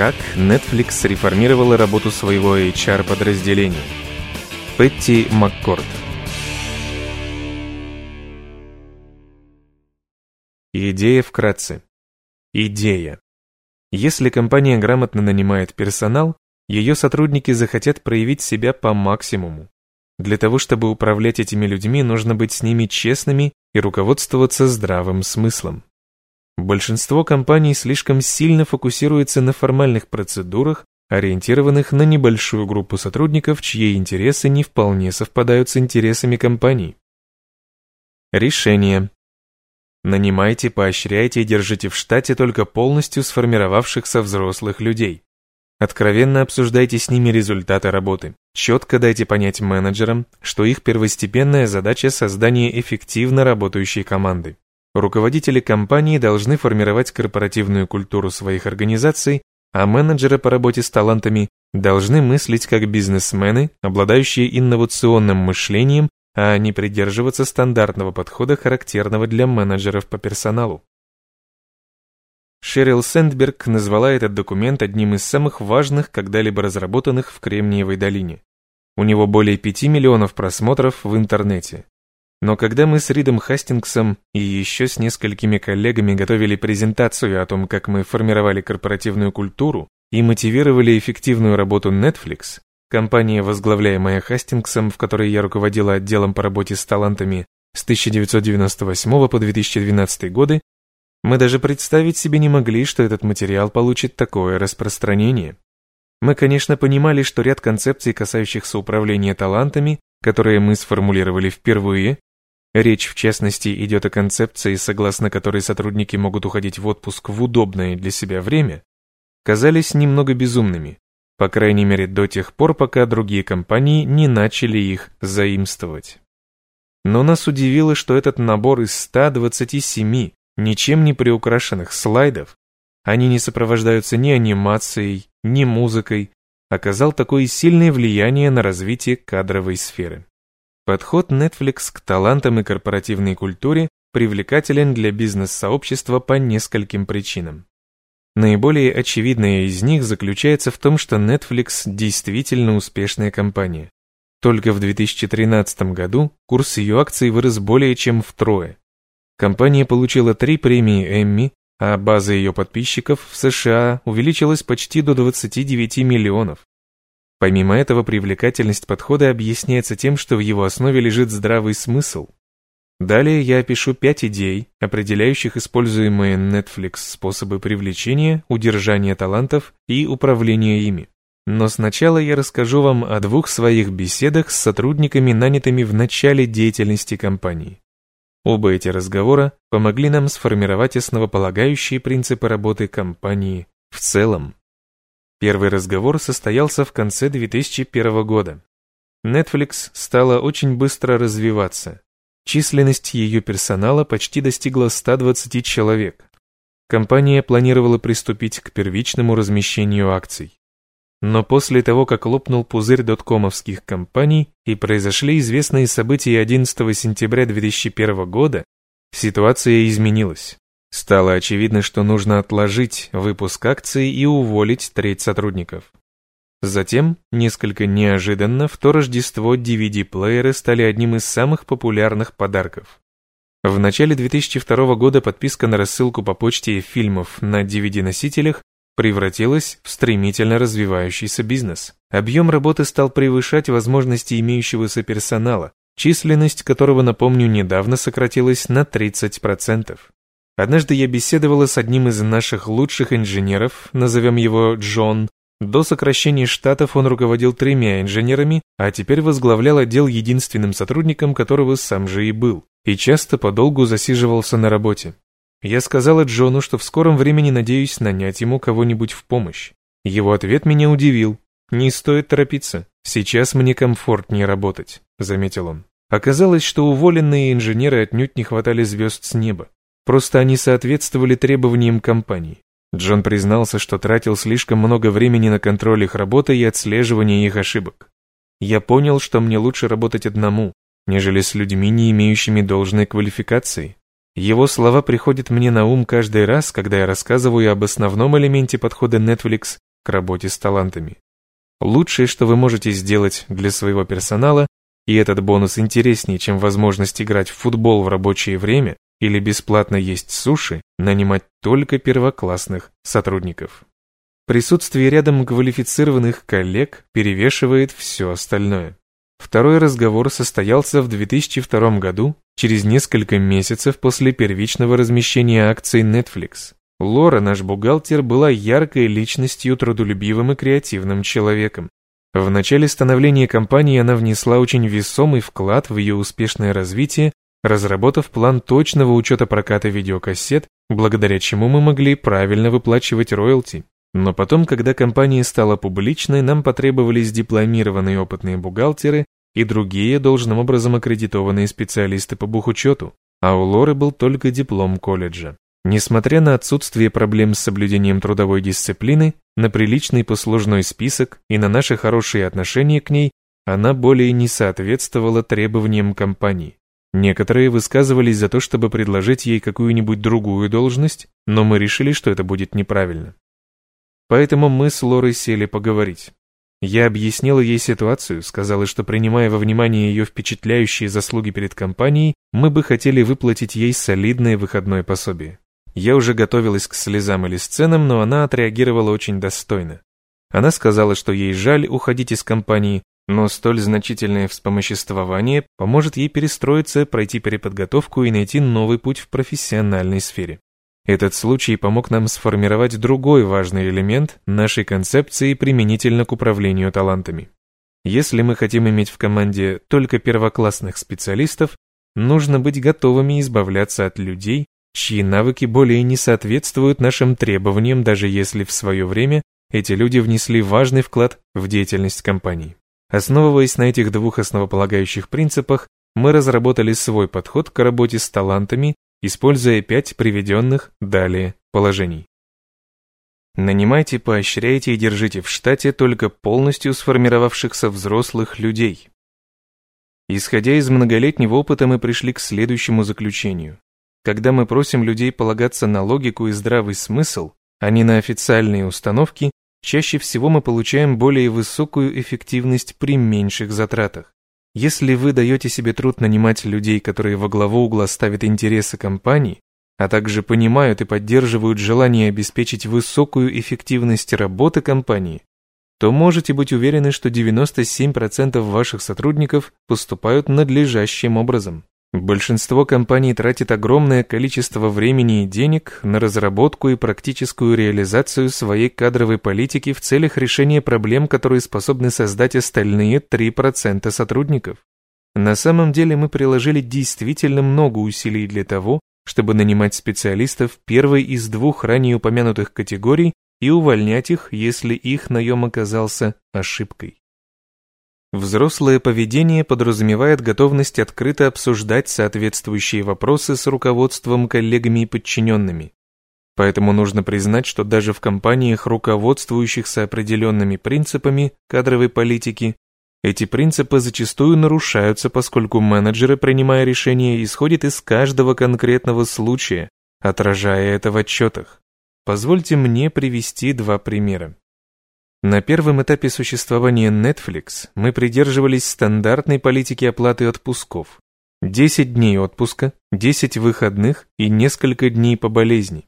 Как Netflix реформировала работу своего HR-подразделения. Петти Маккорд Идея вкратце. Идея. Если компания грамотно нанимает персонал, ее сотрудники захотят проявить себя по максимуму. Для того, чтобы управлять этими людьми, нужно быть с ними честными и руководствоваться здравым смыслом. Большинство компаний слишком сильно фокусируется на формальных процедурах, ориентированных на небольшую группу сотрудников, чьи интересы не вполне совпадают с интересами компании. Решение. Нанимайте, поощряйте и держите в штате только полностью сформировавшихся взрослых людей. Откровенно обсуждайте с ними результаты работы. Четко дайте понять менеджерам, что их первостепенная задача – создание эффективно работающей команды. Руководители компании должны формировать корпоративную культуру своих организаций, а менеджеры по работе с талантами должны мыслить как бизнесмены, обладающие инновационным мышлением, а не придерживаться стандартного подхода, характерного для менеджеров по персоналу. Шерил Сэндберг назвала этот документ одним из самых важных, когда-либо разработанных в Кремниевой долине. У него более 5 миллионов просмотров в интернете. Но когда мы с Ридом Хастингсом и еще с несколькими коллегами готовили презентацию о том, как мы формировали корпоративную культуру и мотивировали эффективную работу Netflix, компания, возглавляемая Хастингсом, в которой я руководила отделом по работе с талантами с 1998 по 2012 годы, мы даже представить себе не могли, что этот материал получит такое распространение. Мы, конечно, понимали, что ряд концепций, касающихся управления талантами, которые мы сформулировали впервые, Речь, в частности, идет о концепции, согласно которой сотрудники могут уходить в отпуск в удобное для себя время, казались немного безумными, по крайней мере до тех пор, пока другие компании не начали их заимствовать. Но нас удивило, что этот набор из 127 ничем не приукрашенных слайдов, они не сопровождаются ни анимацией, ни музыкой, оказал такое сильное влияние на развитие кадровой сферы. Подход Netflix к талантам и корпоративной культуре привлекателен для бизнес-сообщества по нескольким причинам. Наиболее очевидная из них заключается в том, что Netflix действительно успешная компания. Только в 2013 году курс ее акций вырос более чем втрое. Компания получила три премии Эмми, а база ее подписчиков в США увеличилась почти до 29 миллионов. Помимо этого, привлекательность подхода объясняется тем, что в его основе лежит здравый смысл. Далее я опишу пять идей, определяющих используемые Netflix способы привлечения, удержания талантов и управления ими. Но сначала я расскажу вам о двух своих беседах с сотрудниками, нанятыми в начале деятельности компании. Оба эти разговора помогли нам сформировать основополагающие принципы работы компании в целом. Первый разговор состоялся в конце 2001 года. Netflix стала очень быстро развиваться. Численность ее персонала почти достигла 120 человек. Компания планировала приступить к первичному размещению акций. Но после того, как лопнул пузырь доткомовских компаний и произошли известные события 11 сентября 2001 года, ситуация изменилась. Стало очевидно, что нужно отложить выпуск акций и уволить треть сотрудников. Затем, несколько неожиданно, в то Рождество DVD-плееры стали одним из самых популярных подарков. В начале 2002 года подписка на рассылку по почте фильмов на DVD-носителях превратилась в стремительно развивающийся бизнес. Объем работы стал превышать возможности имеющегося персонала, численность которого, напомню, недавно сократилась на 30%. Однажды я беседовала с одним из наших лучших инженеров, назовем его Джон. До сокращения штатов он руководил тремя инженерами, а теперь возглавлял отдел единственным сотрудником, которого сам же и был, и часто подолгу засиживался на работе. Я сказала Джону, что в скором времени надеюсь нанять ему кого-нибудь в помощь. Его ответ меня удивил. «Не стоит торопиться. Сейчас мне комфортнее работать», — заметил он. Оказалось, что уволенные инженеры отнюдь не хватали звезд с неба. Просто они соответствовали требованиям компании. Джон признался, что тратил слишком много времени на контроль их работы и отслеживание их ошибок. Я понял, что мне лучше работать одному, нежели с людьми, не имеющими должной квалификации. Его слова приходят мне на ум каждый раз, когда я рассказываю об основном элементе подхода Netflix к работе с талантами. Лучшее, что вы можете сделать для своего персонала, и этот бонус интереснее, чем возможность играть в футбол в рабочее время или бесплатно есть суши, нанимать только первоклассных сотрудников. Присутствие рядом квалифицированных коллег перевешивает все остальное. Второй разговор состоялся в 2002 году, через несколько месяцев после первичного размещения акций Netflix. Лора, наш бухгалтер, была яркой личностью, трудолюбивым и креативным человеком. В начале становления компании она внесла очень весомый вклад в ее успешное развитие, разработав план точного учета проката видеокассет, благодаря чему мы могли правильно выплачивать роялти. Но потом, когда компания стала публичной, нам потребовались дипломированные опытные бухгалтеры и другие должным образом аккредитованные специалисты по бухучету, а у Лоры был только диплом колледжа. Несмотря на отсутствие проблем с соблюдением трудовой дисциплины, на приличный послужной список и на наши хорошие отношения к ней, она более не соответствовала требованиям компании. Некоторые высказывались за то, чтобы предложить ей какую-нибудь другую должность, но мы решили, что это будет неправильно. Поэтому мы с Лорой сели поговорить. Я объяснила ей ситуацию, сказала, что принимая во внимание ее впечатляющие заслуги перед компанией, мы бы хотели выплатить ей солидное выходное пособие. Я уже готовилась к слезам или сценам, но она отреагировала очень достойно. Она сказала, что ей жаль уходить из компании, но столь значительное вспомоществование поможет ей перестроиться, пройти переподготовку и найти новый путь в профессиональной сфере. Этот случай помог нам сформировать другой важный элемент нашей концепции применительно к управлению талантами. Если мы хотим иметь в команде только первоклассных специалистов, нужно быть готовыми избавляться от людей, чьи навыки более не соответствуют нашим требованиям, даже если в свое время эти люди внесли важный вклад в деятельность компании. Основываясь на этих двух основополагающих принципах, мы разработали свой подход к работе с талантами, используя пять приведенных далее положений. Нанимайте, поощряйте и держите в штате только полностью сформировавшихся взрослых людей. Исходя из многолетнего опыта, мы пришли к следующему заключению. Когда мы просим людей полагаться на логику и здравый смысл, а не на официальные установки, чаще всего мы получаем более высокую эффективность при меньших затратах. Если вы даете себе труд нанимать людей, которые во главу угла ставят интересы компании, а также понимают и поддерживают желание обеспечить высокую эффективность работы компании, то можете быть уверены, что 97% ваших сотрудников поступают надлежащим образом. Большинство компаний тратит огромное количество времени и денег на разработку и практическую реализацию своей кадровой политики в целях решения проблем, которые способны создать остальные 3% сотрудников. На самом деле мы приложили действительно много усилий для того, чтобы нанимать специалистов первой из двух ранее упомянутых категорий и увольнять их, если их наем оказался ошибкой. Взрослое поведение подразумевает готовность открыто обсуждать соответствующие вопросы с руководством, коллегами и подчиненными. Поэтому нужно признать, что даже в компаниях, руководствующихся определенными принципами кадровой политики, эти принципы зачастую нарушаются, поскольку менеджеры, принимая решения, исходят из каждого конкретного случая, отражая это в отчетах. Позвольте мне привести два примера. На первом этапе существования Netflix мы придерживались стандартной политики оплаты отпусков. 10 дней отпуска, 10 выходных и несколько дней по болезни.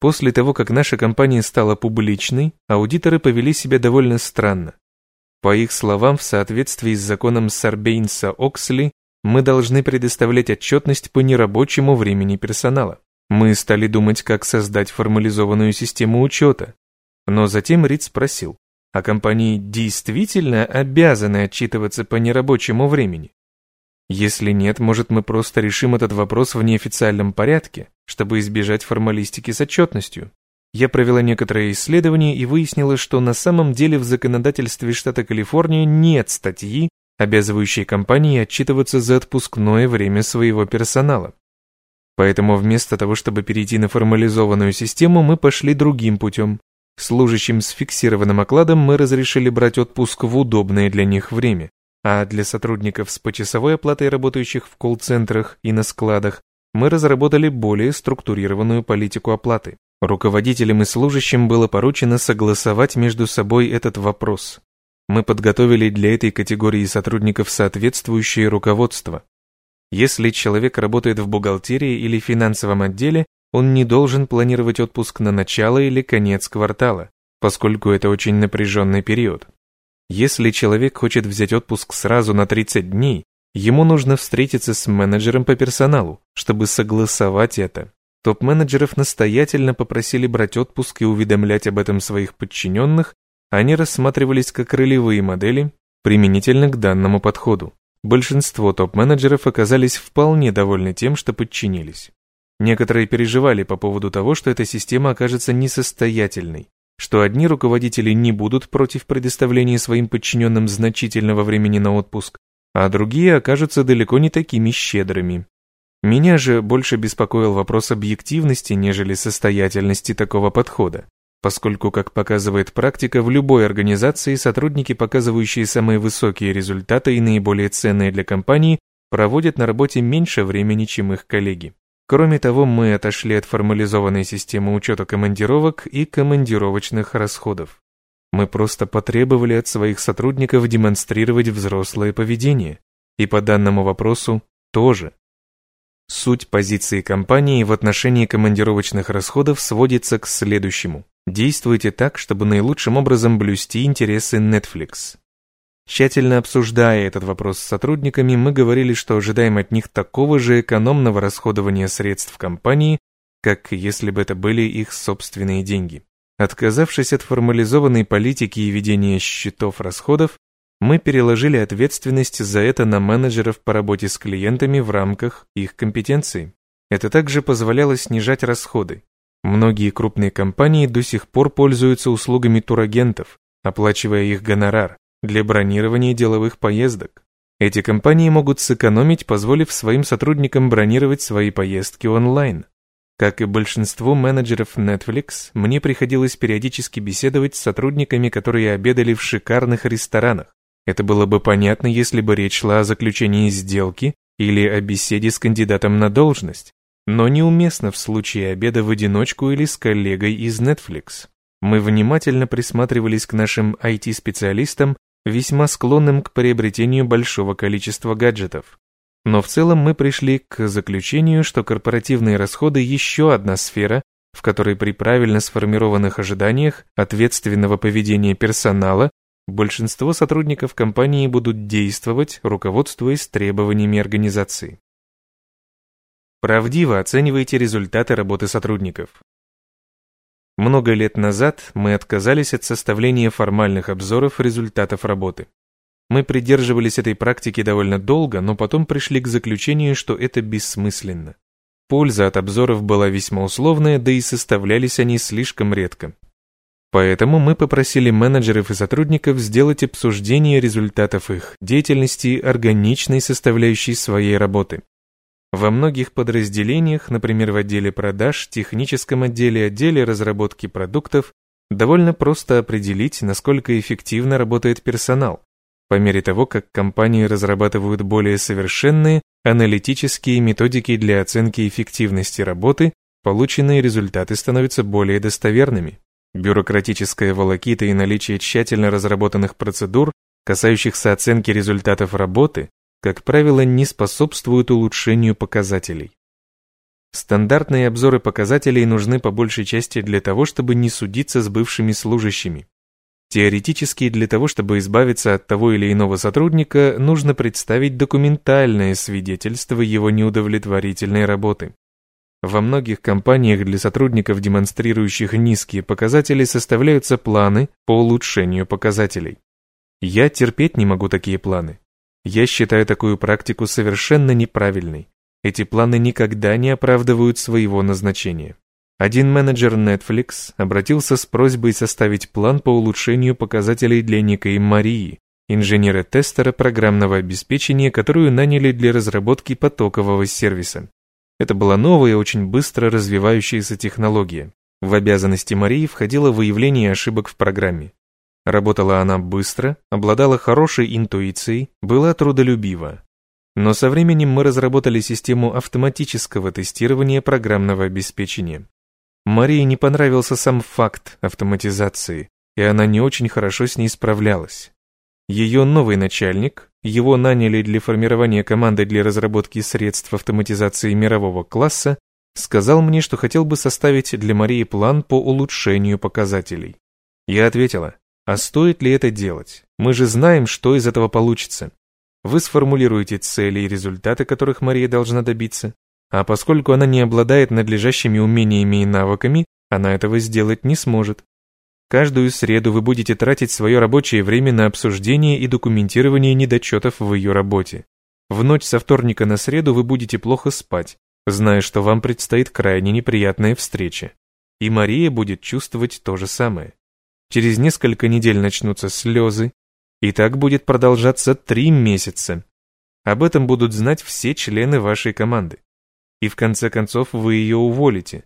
После того, как наша компания стала публичной, аудиторы повели себя довольно странно. По их словам, в соответствии с законом Сарбейнса-Оксли, мы должны предоставлять отчетность по нерабочему времени персонала. Мы стали думать, как создать формализованную систему учета, но затем Рид спросил, а компании действительно обязаны отчитываться по нерабочему времени? Если нет, может мы просто решим этот вопрос в неофициальном порядке, чтобы избежать формалистики с отчетностью? Я провела некоторые исследования и выяснила, что на самом деле в законодательстве штата Калифорния нет статьи, обязывающей компании отчитываться за отпускное время своего персонала. Поэтому вместо того, чтобы перейти на формализованную систему, мы пошли другим путем. Служащим с фиксированным окладом мы разрешили брать отпуск в удобное для них время, а для сотрудников с почасовой оплатой, работающих в колл-центрах и на складах, мы разработали более структурированную политику оплаты. Руководителям и служащим было поручено согласовать между собой этот вопрос. Мы подготовили для этой категории сотрудников соответствующее руководство. Если человек работает в бухгалтерии или финансовом отделе, он не должен планировать отпуск на начало или конец квартала, поскольку это очень напряженный период. Если человек хочет взять отпуск сразу на 30 дней, ему нужно встретиться с менеджером по персоналу, чтобы согласовать это. Топ-менеджеров настоятельно попросили брать отпуск и уведомлять об этом своих подчиненных, они рассматривались как ролевые модели, применительно к данному подходу. Большинство топ-менеджеров оказались вполне довольны тем, что подчинились. Некоторые переживали по поводу того, что эта система окажется несостоятельной, что одни руководители не будут против предоставления своим подчиненным значительного времени на отпуск, а другие окажутся далеко не такими щедрыми. Меня же больше беспокоил вопрос объективности, нежели состоятельности такого подхода, поскольку, как показывает практика, в любой организации сотрудники, показывающие самые высокие результаты и наиболее ценные для компании, проводят на работе меньше времени, чем их коллеги. Кроме того, мы отошли от формализованной системы учета командировок и командировочных расходов. Мы просто потребовали от своих сотрудников демонстрировать взрослое поведение. И по данному вопросу тоже. Суть позиции компании в отношении командировочных расходов сводится к следующему. Действуйте так, чтобы наилучшим образом блюсти интересы Netflix. Тщательно обсуждая этот вопрос с сотрудниками, мы говорили, что ожидаем от них такого же экономного расходования средств компании, как если бы это были их собственные деньги. Отказавшись от формализованной политики и ведения счетов расходов, мы переложили ответственность за это на менеджеров по работе с клиентами в рамках их компетенции. Это также позволяло снижать расходы. Многие крупные компании до сих пор пользуются услугами турагентов, оплачивая их гонорар для бронирования деловых поездок. Эти компании могут сэкономить, позволив своим сотрудникам бронировать свои поездки онлайн. Как и большинству менеджеров Netflix, мне приходилось периодически беседовать с сотрудниками, которые обедали в шикарных ресторанах, это было бы понятно, если бы речь шла о заключении сделки или о беседе с кандидатом на должность, но неуместно в случае обеда в одиночку или с коллегой из Netflix. Мы внимательно присматривались к нашим IT-специалистам, весьма склонным к приобретению большого количества гаджетов. Но в целом мы пришли к заключению, что корпоративные расходы еще одна сфера, в которой при правильно сформированных ожиданиях ответственного поведения персонала большинство сотрудников компании будут действовать, руководствуясь требованиями организации. Правдиво оценивайте результаты работы сотрудников. Много лет назад мы отказались от составления формальных обзоров результатов работы. Мы придерживались этой практики довольно долго, но потом пришли к заключению, что это бессмысленно. Польза от обзоров была весьма условная, да и составлялись они слишком редко. Поэтому мы попросили менеджеров и сотрудников сделать обсуждение результатов их деятельности органичной составляющей своей работы. Во многих подразделениях, например, в отделе продаж, техническом отделе, отделе разработки продуктов, довольно просто определить, насколько эффективно работает персонал, по мере того, как компании разрабатывают более совершенные аналитические методики для оценки эффективности работы, полученные результаты становятся более достоверными. Бюрократическая волокита и наличие тщательно разработанных процедур, касающихся оценки результатов работы, как правило, не способствуют улучшению показателей. Стандартные обзоры показателей нужны по большей части для того, чтобы не судиться с бывшими служащими. Теоретически, для того, чтобы избавиться от того или иного сотрудника, нужно представить документальное свидетельство его неудовлетворительной работы. Во многих компаниях для сотрудников, демонстрирующих низкие показатели, составляются планы по улучшению показателей. Я терпеть не могу такие планы. Я считаю такую практику совершенно неправильной. Эти планы никогда не оправдывают своего назначения. Один менеджер Netflix обратился с просьбой составить план по улучшению показателей для некой Марии, инженера-тестера программного обеспечения, которую наняли для разработки потокового сервиса. Это была новая, очень быстро развивающаяся технология. В обязанности Марии входило выявление ошибок в программе. Работала она быстро, обладала хорошей интуицией, была трудолюбива. Но со временем мы разработали систему автоматического тестирования программного обеспечения. Марии не понравился сам факт автоматизации, и она не очень хорошо с ней справлялась. Ее новый начальник, его наняли для формирования команды для разработки средств автоматизации мирового класса, сказал мне, что хотел бы составить для Марии план по улучшению показателей. Я ответила, а стоит ли это делать? Мы же знаем, что из этого получится. Вы сформулируете цели и результаты, которых Мария должна добиться, а поскольку она не обладает надлежащими умениями и навыками, она этого сделать не сможет. Каждую среду вы будете тратить свое рабочее время на обсуждение и документирование недочетов в ее работе. В ночь со вторника на среду вы будете плохо спать, зная, что вам предстоит крайне неприятная встреча. И Мария будет чувствовать то же самое. Через несколько недель начнутся слезы, и так будет продолжаться три месяца. Об этом будут знать все члены вашей команды. И в конце концов вы ее уволите.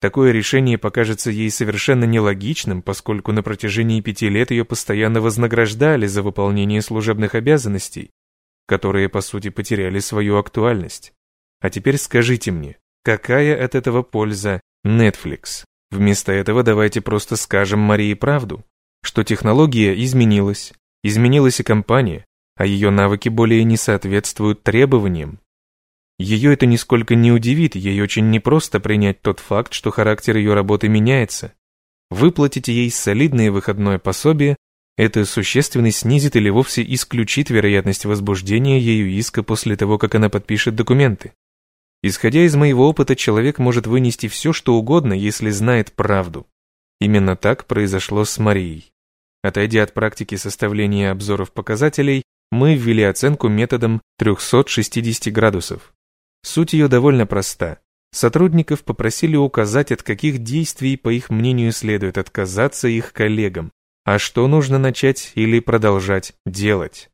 Такое решение покажется ей совершенно нелогичным, поскольку на протяжении пяти лет ее постоянно вознаграждали за выполнение служебных обязанностей, которые, по сути, потеряли свою актуальность. А теперь скажите мне, какая от этого польза Netflix? Вместо этого давайте просто скажем Марии правду, что технология изменилась, изменилась и компания, а ее навыки более не соответствуют требованиям. Ее это нисколько не удивит, ей очень непросто принять тот факт, что характер ее работы меняется. Выплатите ей солидное выходное пособие, это существенно снизит или вовсе исключит вероятность возбуждения ею иска после того, как она подпишет документы. Исходя из моего опыта, человек может вынести все, что угодно, если знает правду. Именно так произошло с Марией. Отойдя от практики составления обзоров показателей, мы ввели оценку методом 360 градусов. Суть ее довольно проста. Сотрудников попросили указать, от каких действий, по их мнению, следует отказаться их коллегам, а что нужно начать или продолжать делать.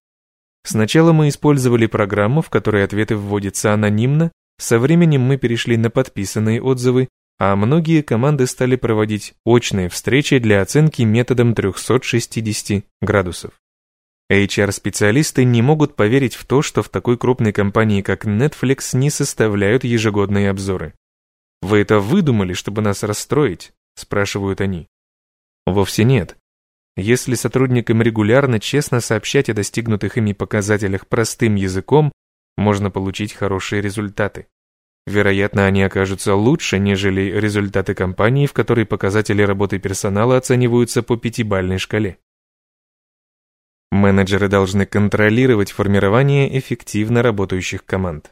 Сначала мы использовали программу, в которой ответы вводятся анонимно, со временем мы перешли на подписанные отзывы, а многие команды стали проводить очные встречи для оценки методом 360 градусов. HR-специалисты не могут поверить в то, что в такой крупной компании, как Netflix, не составляют ежегодные обзоры. «Вы это выдумали, чтобы нас расстроить?» – спрашивают они. Вовсе нет. Если сотрудникам регулярно честно сообщать о достигнутых ими показателях простым языком, можно получить хорошие результаты. Вероятно, они окажутся лучше, нежели результаты компании, в которой показатели работы персонала оцениваются по пятибалльной шкале. Менеджеры должны контролировать формирование эффективно работающих команд.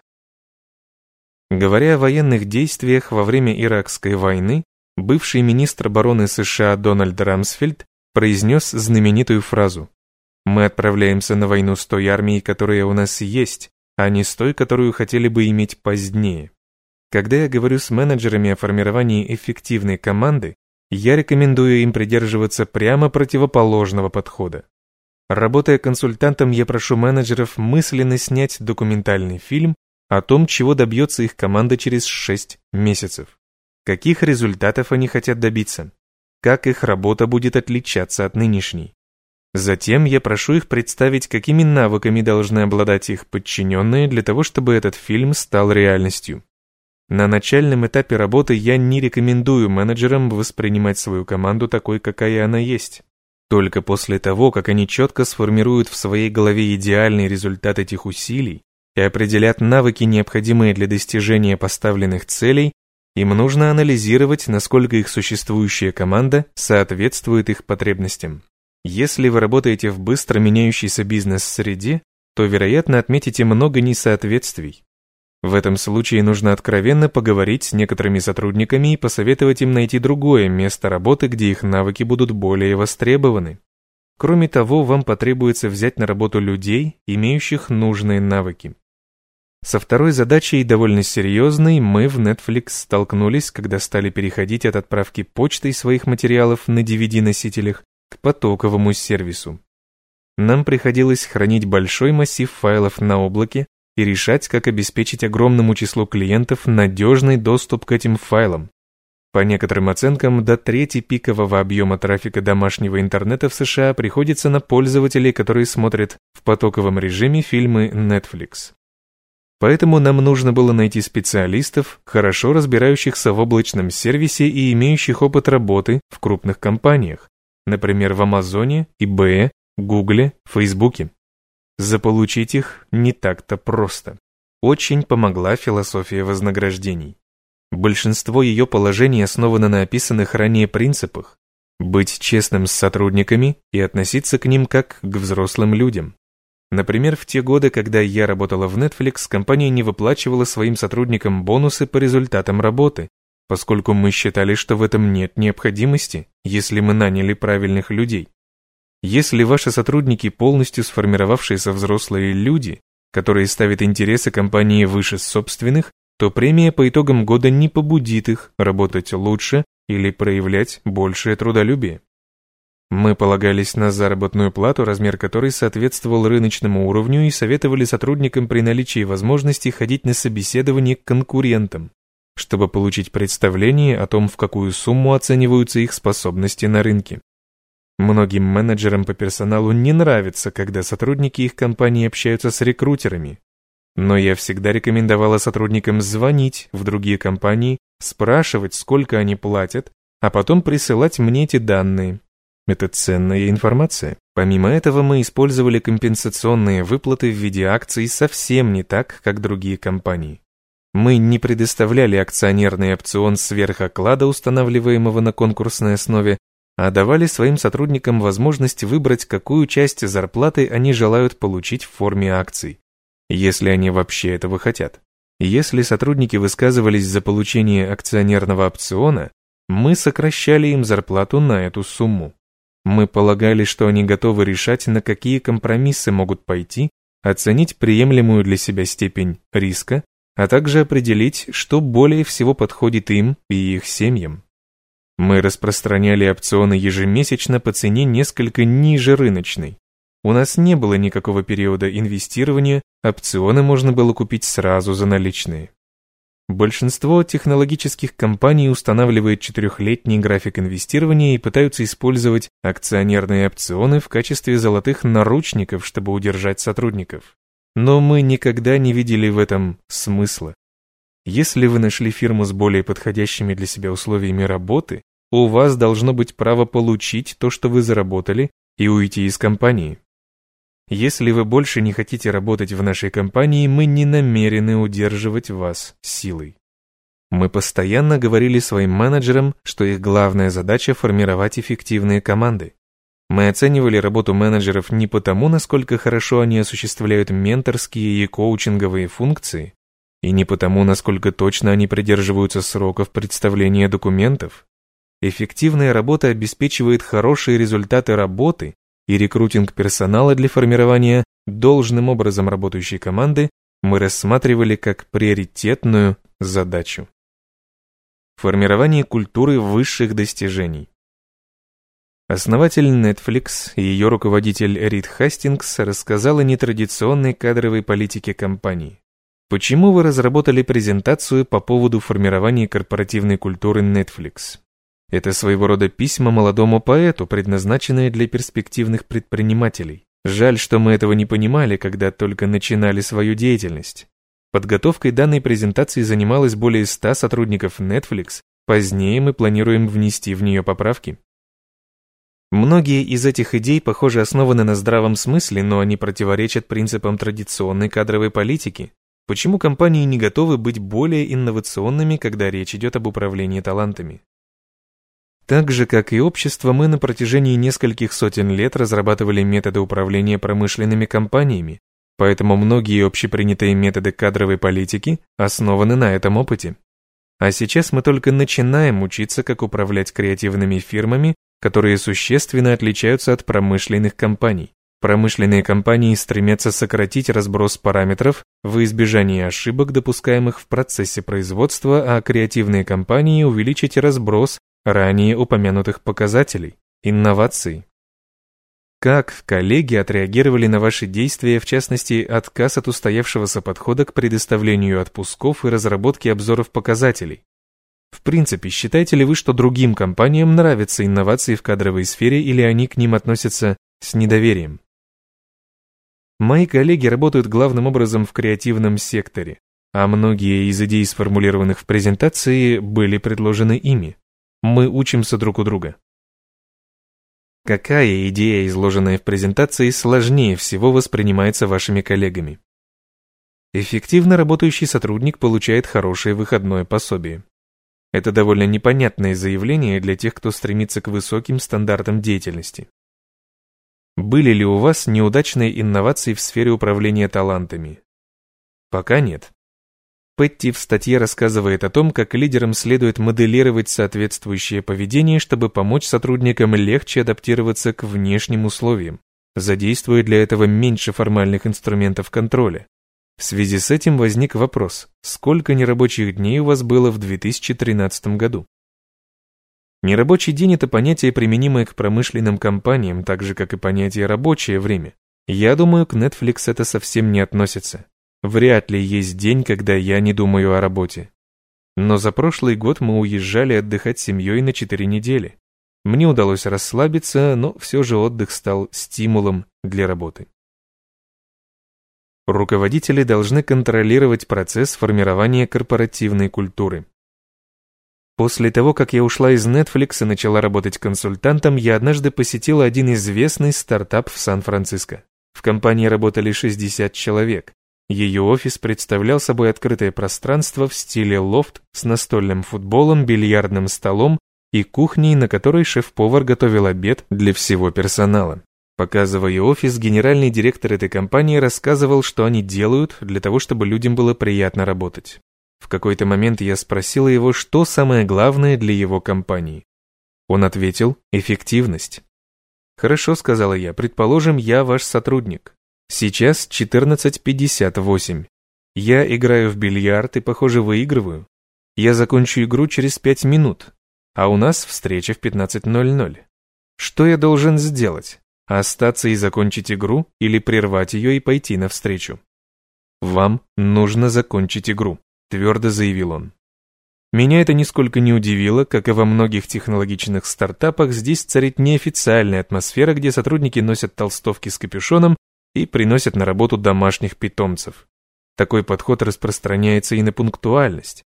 Говоря о военных действиях во время Иракской войны, бывший министр обороны США Дональд Рамсфельд произнес знаменитую фразу «Мы отправляемся на войну с той армией, которая у нас есть, а не с той, которую хотели бы иметь позднее». Когда я говорю с менеджерами о формировании эффективной команды, я рекомендую им придерживаться прямо противоположного подхода. Работая консультантом, я прошу менеджеров мысленно снять документальный фильм о том, чего добьется их команда через 6 месяцев. Каких результатов они хотят добиться? Как их работа будет отличаться от нынешней? Затем я прошу их представить, какими навыками должны обладать их подчиненные для того, чтобы этот фильм стал реальностью. На начальном этапе работы я не рекомендую менеджерам воспринимать свою команду такой, какая она есть. Только после того, как они четко сформируют в своей голове идеальный результат этих усилий и определят навыки, необходимые для достижения поставленных целей, им нужно анализировать, насколько их существующая команда соответствует их потребностям. Если вы работаете в быстро меняющейся бизнес-среде, то, вероятно, отметите много несоответствий. В этом случае нужно откровенно поговорить с некоторыми сотрудниками и посоветовать им найти другое место работы, где их навыки будут более востребованы. Кроме того, вам потребуется взять на работу людей, имеющих нужные навыки. Со второй задачей, довольно серьезной, мы в Netflix столкнулись, когда стали переходить от отправки почтой своих материалов на DVD-носителях к потоковому сервису. Нам приходилось хранить большой массив файлов на облаке, и решать, как обеспечить огромному числу клиентов надежный доступ к этим файлам. По некоторым оценкам, до трети пикового объема трафика домашнего интернета в США приходится на пользователей, которые смотрят в потоковом режиме фильмы Netflix. Поэтому нам нужно было найти специалистов, хорошо разбирающихся в облачном сервисе и имеющих опыт работы в крупных компаниях, например, в Амазоне, eBay, Гугле, Фейсбуке. Заполучить их не так-то просто. Очень помогла философия вознаграждений. Большинство ее положений основано на описанных ранее принципах. Быть честным с сотрудниками и относиться к ним как к взрослым людям. Например, в те годы, когда я работала в Netflix, компания не выплачивала своим сотрудникам бонусы по результатам работы, поскольку мы считали, что в этом нет необходимости, если мы наняли правильных людей. Если ваши сотрудники полностью сформировавшиеся взрослые люди, которые ставят интересы компании выше собственных, то премия по итогам года не побудит их работать лучше или проявлять большее трудолюбие. Мы полагались на заработную плату, размер которой соответствовал рыночному уровню и советовали сотрудникам при наличии возможности ходить на собеседование к конкурентам, чтобы получить представление о том, в какую сумму оцениваются их способности на рынке. Многим менеджерам по персоналу не нравится, когда сотрудники их компании общаются с рекрутерами. Но я всегда рекомендовала сотрудникам звонить в другие компании, спрашивать, сколько они платят, а потом присылать мне эти данные. Это ценная информация. Помимо этого, мы использовали компенсационные выплаты в виде акций совсем не так, как другие компании. Мы не предоставляли акционерный опцион сверх оклада, устанавливаемого на конкурсной основе, а давали своим сотрудникам возможность выбрать, какую часть зарплаты они желают получить в форме акций, если они вообще этого хотят. Если сотрудники высказывались за получение акционерного опциона, мы сокращали им зарплату на эту сумму. Мы полагали, что они готовы решать, на какие компромиссы могут пойти, оценить приемлемую для себя степень риска, а также определить, что более всего подходит им и их семьям. Мы распространяли опционы ежемесячно по цене несколько ниже рыночной. У нас не было никакого периода инвестирования, опционы можно было купить сразу за наличные. Большинство технологических компаний устанавливает четырехлетний график инвестирования и пытаются использовать акционерные опционы в качестве золотых наручников, чтобы удержать сотрудников. Но мы никогда не видели в этом смысла. Если вы нашли фирму с более подходящими для себя условиями работы, у вас должно быть право получить то, что вы заработали, и уйти из компании. Если вы больше не хотите работать в нашей компании, мы не намерены удерживать вас силой. Мы постоянно говорили своим менеджерам, что их главная задача – формировать эффективные команды. Мы оценивали работу менеджеров не потому, насколько хорошо они осуществляют менторские и коучинговые функции, и не потому, насколько точно они придерживаются сроков представления документов, Эффективная работа обеспечивает хорошие результаты работы, и рекрутинг персонала для формирования должным образом работающей команды мы рассматривали как приоритетную задачу. Формирование культуры высших достижений. Основатель Netflix и ее руководитель Рид Хастингс рассказал о нетрадиционной кадровой политике компании. Почему вы разработали презентацию по поводу формирования корпоративной культуры Netflix? Это своего рода письма молодому поэту, предназначенные для перспективных предпринимателей. Жаль, что мы этого не понимали, когда только начинали свою деятельность. Подготовкой данной презентации занималось более 100 сотрудников Netflix, позднее мы планируем внести в нее поправки. Многие из этих идей, похоже, основаны на здравом смысле, но они противоречат принципам традиционной кадровой политики. Почему компании не готовы быть более инновационными, когда речь идет об управлении талантами? Так же, как и общество, мы на протяжении нескольких сотен лет разрабатывали методы управления промышленными компаниями, поэтому многие общепринятые методы кадровой политики основаны на этом опыте. А сейчас мы только начинаем учиться, как управлять креативными фирмами, которые существенно отличаются от промышленных компаний. Промышленные компании стремятся сократить разброс параметров в избежании ошибок, допускаемых в процессе производства, а креативные компании увеличить разброс ранее упомянутых показателей, инноваций. Как коллеги отреагировали на ваши действия, в частности, отказ от устоявшегося подхода к предоставлению отпусков и разработке обзоров показателей? В принципе, считаете ли вы, что другим компаниям нравятся инновации в кадровой сфере или они к ним относятся с недоверием? Мои коллеги работают главным образом в креативном секторе, а многие из идей, сформулированных в презентации, были предложены ими. Мы учимся друг у друга. Какая идея, изложенная в презентации, сложнее всего воспринимается вашими коллегами? Эффективно работающий сотрудник получает хорошее выходное пособие. Это довольно непонятное заявление для тех, кто стремится к высоким стандартам деятельности. Были ли у вас неудачные инновации в сфере управления талантами? Пока нет. Петти в статье рассказывает о том, как лидерам следует моделировать соответствующее поведение, чтобы помочь сотрудникам легче адаптироваться к внешним условиям, задействуя для этого меньше формальных инструментов контроля. В связи с этим возник вопрос, сколько нерабочих дней у вас было в 2013 году? Нерабочий день – это понятие, применимое к промышленным компаниям, так же, как и понятие «рабочее время». Я думаю, к Netflix это совсем не относится. Вряд ли есть день, когда я не думаю о работе. Но за прошлый год мы уезжали отдыхать с семьей на 4 недели. Мне удалось расслабиться, но все же отдых стал стимулом для работы. Руководители должны контролировать процесс формирования корпоративной культуры. После того, как я ушла из Netflix и начала работать консультантом, я однажды посетила один известный стартап в Сан-Франциско. В компании работали 60 человек. Ее офис представлял собой открытое пространство в стиле лофт с настольным футболом, бильярдным столом и кухней, на которой шеф-повар готовил обед для всего персонала. Показывая офис, генеральный директор этой компании рассказывал, что они делают для того, чтобы людям было приятно работать. В какой-то момент я спросила его, что самое главное для его компании. Он ответил «эффективность». «Хорошо», — сказала я, — «предположим, я ваш сотрудник. Сейчас 14.58. Я играю в бильярд и, похоже, выигрываю. Я закончу игру через 5 минут, а у нас встреча в 15.00. Что я должен сделать? Остаться и закончить игру или прервать ее и пойти навстречу? Вам нужно закончить игру, твердо заявил он. Меня это нисколько не удивило, как и во многих технологичных стартапах, здесь царит неофициальная атмосфера, где сотрудники носят толстовки с капюшоном и приносят на работу домашних питомцев. Такой подход распространяется и на пунктуальность.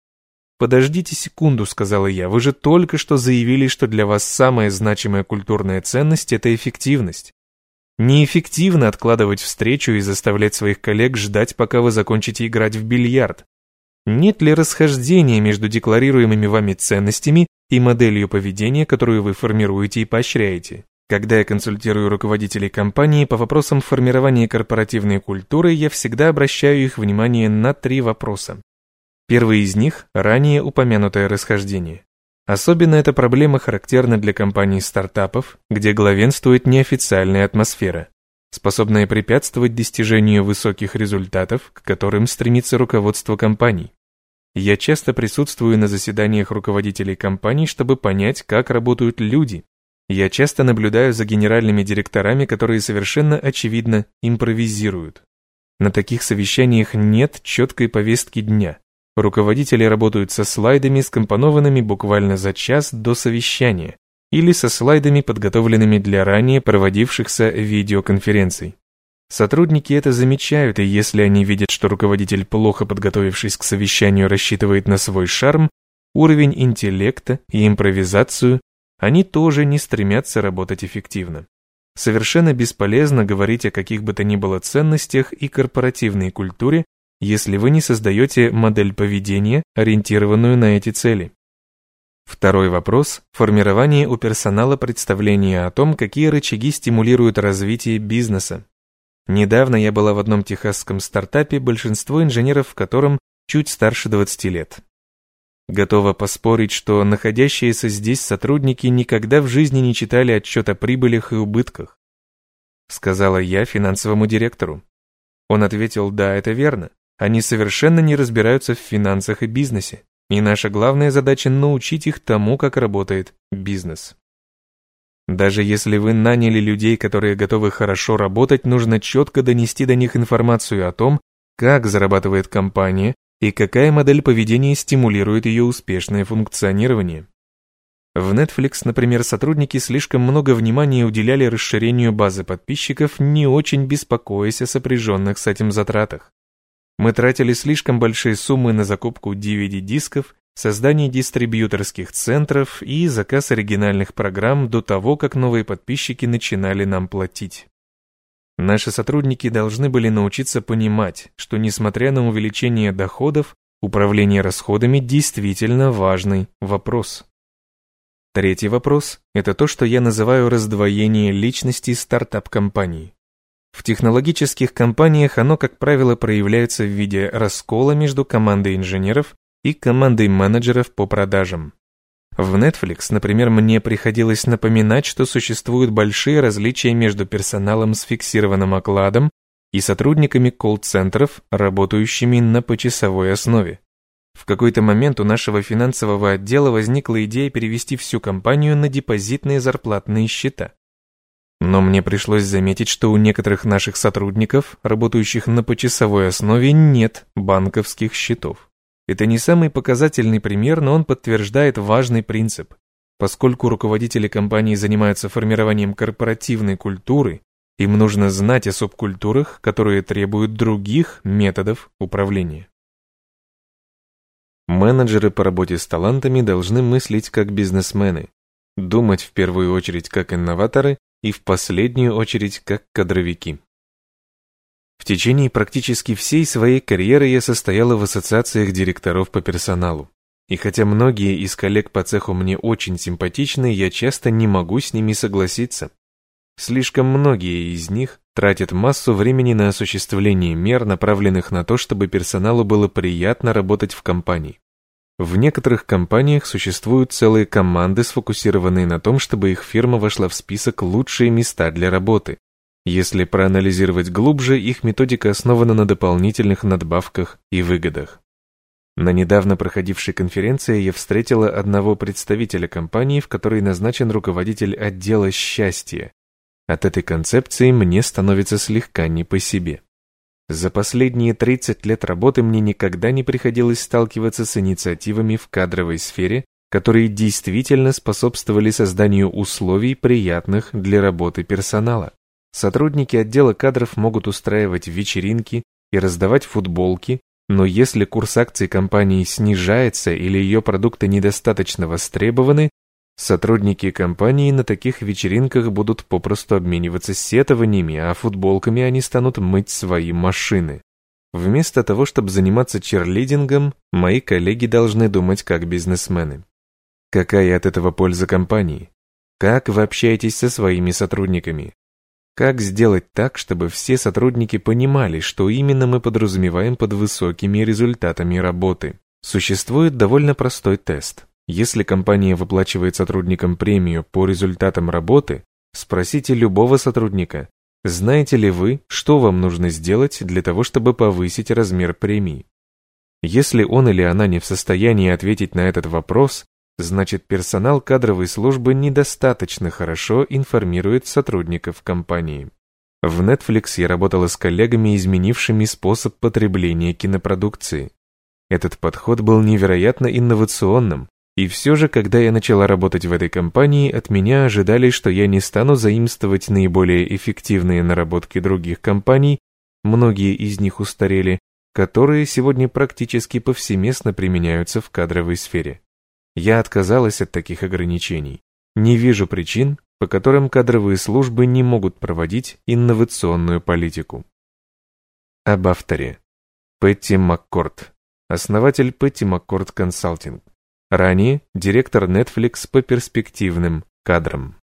«Подождите секунду», — сказала я, — «вы же только что заявили, что для вас самая значимая культурная ценность — это эффективность. Неэффективно откладывать встречу и заставлять своих коллег ждать, пока вы закончите играть в бильярд. Нет ли расхождения между декларируемыми вами ценностями и моделью поведения, которую вы формируете и поощряете? Когда я консультирую руководителей компании по вопросам формирования корпоративной культуры, я всегда обращаю их внимание на три вопроса. Первый из них – ранее упомянутое расхождение. Особенно эта проблема характерна для компаний-стартапов, где главенствует неофициальная атмосфера, способная препятствовать достижению высоких результатов, к которым стремится руководство компаний. Я часто присутствую на заседаниях руководителей компаний, чтобы понять, как работают люди, я часто наблюдаю за генеральными директорами, которые совершенно очевидно импровизируют. На таких совещаниях нет четкой повестки дня. Руководители работают со слайдами, скомпонованными буквально за час до совещания, или со слайдами, подготовленными для ранее проводившихся видеоконференций. Сотрудники это замечают, и если они видят, что руководитель, плохо подготовившись к совещанию, рассчитывает на свой шарм, уровень интеллекта и импровизацию, они тоже не стремятся работать эффективно. Совершенно бесполезно говорить о каких бы то ни было ценностях и корпоративной культуре, если вы не создаете модель поведения, ориентированную на эти цели. Второй вопрос – формирование у персонала представления о том, какие рычаги стимулируют развитие бизнеса. Недавно я была в одном техасском стартапе, большинство инженеров в котором чуть старше 20 лет. Готова поспорить, что находящиеся здесь сотрудники никогда в жизни не читали отчет о прибылях и убытках. Сказала я финансовому директору. Он ответил, да, это верно. Они совершенно не разбираются в финансах и бизнесе. И наша главная задача научить их тому, как работает бизнес. Даже если вы наняли людей, которые готовы хорошо работать, нужно четко донести до них информацию о том, как зарабатывает компания и какая модель поведения стимулирует ее успешное функционирование. В Netflix, например, сотрудники слишком много внимания уделяли расширению базы подписчиков, не очень беспокоясь о сопряженных с этим затратах. Мы тратили слишком большие суммы на закупку DVD-дисков, создание дистрибьюторских центров и заказ оригинальных программ до того, как новые подписчики начинали нам платить. Наши сотрудники должны были научиться понимать, что несмотря на увеличение доходов, управление расходами действительно важный вопрос. Третий вопрос – это то, что я называю раздвоение личности стартап-компаний. В технологических компаниях оно, как правило, проявляется в виде раскола между командой инженеров и командой менеджеров по продажам. В Netflix, например, мне приходилось напоминать, что существуют большие различия между персоналом с фиксированным окладом и сотрудниками колл-центров, работающими на почасовой основе. В какой-то момент у нашего финансового отдела возникла идея перевести всю компанию на депозитные зарплатные счета. Но мне пришлось заметить, что у некоторых наших сотрудников, работающих на почасовой основе, нет банковских счетов. Это не самый показательный пример, но он подтверждает важный принцип. Поскольку руководители компании занимаются формированием корпоративной культуры, им нужно знать о субкультурах, которые требуют других методов управления. Менеджеры по работе с талантами должны мыслить как бизнесмены, думать в первую очередь как инноваторы и в последнюю очередь как кадровики. В течение практически всей своей карьеры я состояла в ассоциациях директоров по персоналу. И хотя многие из коллег по цеху мне очень симпатичны, я часто не могу с ними согласиться. Слишком многие из них тратят массу времени на осуществление мер, направленных на то, чтобы персоналу было приятно работать в компании. В некоторых компаниях существуют целые команды, сфокусированные на том, чтобы их фирма вошла в список «Лучшие места для работы», если проанализировать глубже, их методика основана на дополнительных надбавках и выгодах. На недавно проходившей конференции я встретила одного представителя компании, в которой назначен руководитель отдела счастья. От этой концепции мне становится слегка не по себе. За последние 30 лет работы мне никогда не приходилось сталкиваться с инициативами в кадровой сфере, которые действительно способствовали созданию условий, приятных для работы персонала. Сотрудники отдела кадров могут устраивать вечеринки и раздавать футболки, но если курс акций компании снижается или ее продукты недостаточно востребованы, сотрудники компании на таких вечеринках будут попросту обмениваться сетованиями, а футболками они станут мыть свои машины. Вместо того, чтобы заниматься черлидингом, мои коллеги должны думать как бизнесмены. Какая от этого польза компании? Как вы общаетесь со своими сотрудниками? Как сделать так, чтобы все сотрудники понимали, что именно мы подразумеваем под высокими результатами работы? Существует довольно простой тест. Если компания выплачивает сотрудникам премию по результатам работы, спросите любого сотрудника, знаете ли вы, что вам нужно сделать для того, чтобы повысить размер премии? Если он или она не в состоянии ответить на этот вопрос, Значит, персонал кадровой службы недостаточно хорошо информирует сотрудников компании. В Netflix я работала с коллегами, изменившими способ потребления кинопродукции. Этот подход был невероятно инновационным, и все же, когда я начала работать в этой компании, от меня ожидали, что я не стану заимствовать наиболее эффективные наработки других компаний, многие из них устарели, которые сегодня практически повсеместно применяются в кадровой сфере. Я отказалась от таких ограничений. Не вижу причин, по которым кадровые службы не могут проводить инновационную политику. Об авторе. Петти Маккорд, основатель Петти Маккорд Консалтинг. Ранее директор Netflix по перспективным кадрам.